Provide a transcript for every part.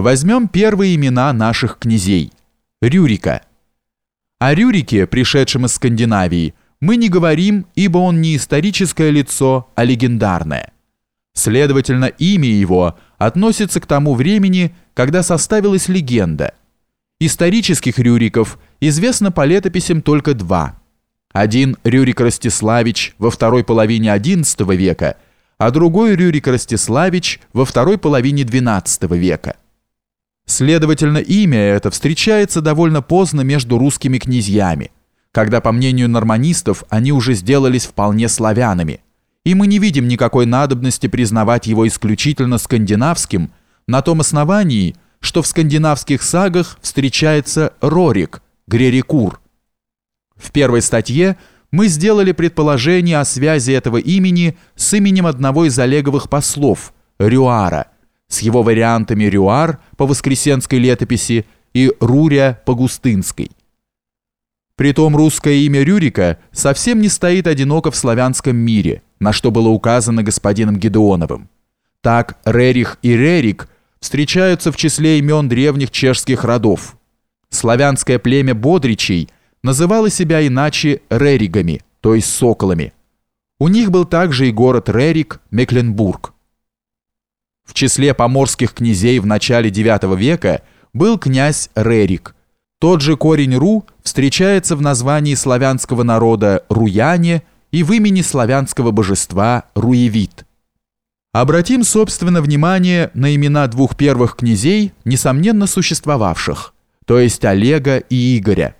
Возьмем первые имена наших князей. Рюрика. О Рюрике, пришедшем из Скандинавии, мы не говорим, ибо он не историческое лицо, а легендарное. Следовательно, имя его относится к тому времени, когда составилась легенда. Исторических Рюриков известно по летописям только два. Один Рюрик Ростиславич во второй половине XI века, а другой Рюрик Ростиславич во второй половине XII века. Следовательно, имя это встречается довольно поздно между русскими князьями, когда, по мнению норманистов, они уже сделались вполне славянами, и мы не видим никакой надобности признавать его исключительно скандинавским на том основании, что в скандинавских сагах встречается Рорик, Грерикур. В первой статье мы сделали предположение о связи этого имени с именем одного из Олеговых послов, Рюара – с его вариантами Рюар по воскресенской летописи и Руря по густынской. Притом русское имя Рюрика совсем не стоит одиноко в славянском мире, на что было указано господином Гедеоновым. Так Рерих и Рерик встречаются в числе имен древних чешских родов. Славянское племя Бодричей называло себя иначе Реригами, то есть соколами. У них был также и город Рерик, Мекленбург. Числе поморских князей в начале IX века был князь Рерик. Тот же корень «ру» встречается в названии славянского народа «руяне» и в имени славянского божества «руевит». Обратим, собственно, внимание на имена двух первых князей, несомненно существовавших, то есть Олега и Игоря.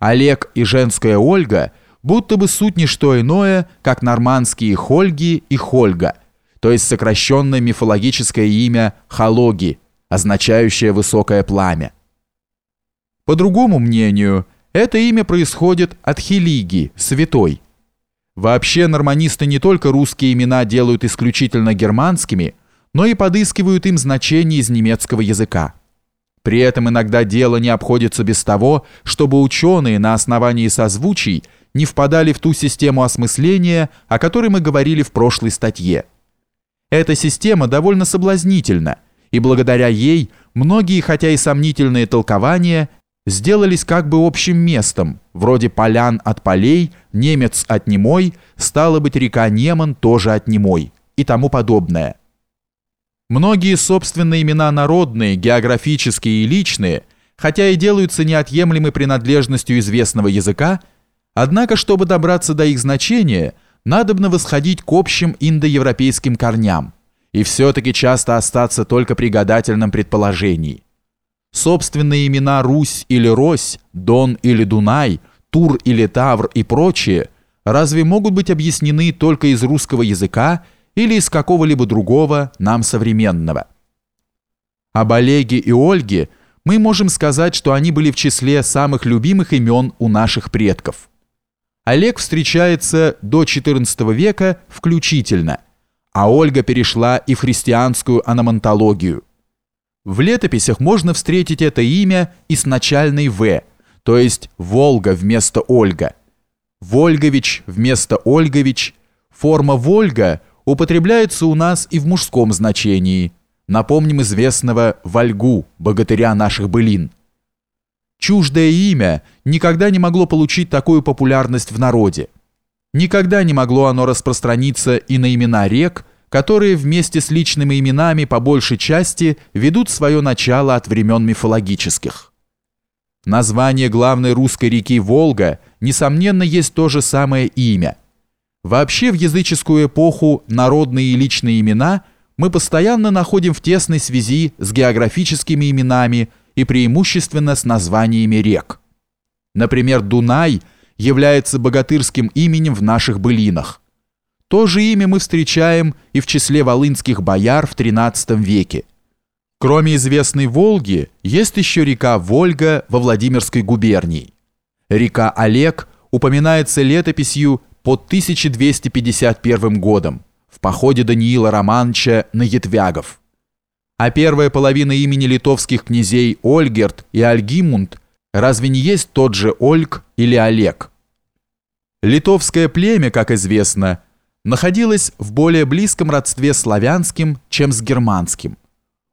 Олег и женская Ольга будто бы суть не что иное, как нормандские Хольги и Хольга – то есть сокращенное мифологическое имя Халоги, означающее «высокое пламя». По другому мнению, это имя происходит от Хелиги, святой. Вообще норманисты не только русские имена делают исключительно германскими, но и подыскивают им значение из немецкого языка. При этом иногда дело не обходится без того, чтобы ученые на основании созвучий не впадали в ту систему осмысления, о которой мы говорили в прошлой статье – эта система довольно соблазнительна, и благодаря ей многие, хотя и сомнительные толкования, сделались как бы общим местом, вроде полян от полей, немец от немой, стало быть река Неман тоже от немой и тому подобное. Многие собственные имена народные, географические и личные, хотя и делаются неотъемлемой принадлежностью известного языка, однако, чтобы добраться до их значения – надобно восходить к общим индоевропейским корням и все-таки часто остаться только при гадательном предположении. Собственные имена Русь или Рось, Дон или Дунай, Тур или Тавр и прочие разве могут быть объяснены только из русского языка или из какого-либо другого нам современного? Об Олеге и Ольге мы можем сказать, что они были в числе самых любимых имен у наших предков – Олег встречается до XIV века включительно, а Ольга перешла и в христианскую аномантологию. В летописях можно встретить это имя и с начальной «В», то есть «Волга» вместо «Ольга», «Вольгович» вместо «Ольгович», форма «Вольга» употребляется у нас и в мужском значении. Напомним известного «Вольгу», богатыря наших былин – Чуждое имя никогда не могло получить такую популярность в народе. Никогда не могло оно распространиться и на имена рек, которые вместе с личными именами по большей части ведут свое начало от времен мифологических. Название главной русской реки Волга, несомненно, есть то же самое имя. Вообще в языческую эпоху народные и личные имена мы постоянно находим в тесной связи с географическими именами – и преимущественно с названиями рек. Например, Дунай является богатырским именем в наших былинах. То же имя мы встречаем и в числе волынских бояр в XIII веке. Кроме известной Волги, есть еще река Вольга во Владимирской губернии. Река Олег упоминается летописью под 1251 годом в походе Даниила Романча на Етвягов а первая половина имени литовских князей Ольгерт и Альгимунд разве не есть тот же Ольг или Олег? Литовское племя, как известно, находилось в более близком родстве славянским, чем с германским.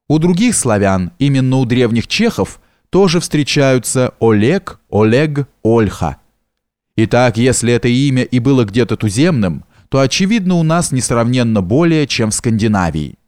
У других славян, именно у древних чехов, тоже встречаются Олег, Олег, Ольха. Итак, если это имя и было где-то туземным, то очевидно у нас несравненно более, чем в Скандинавии.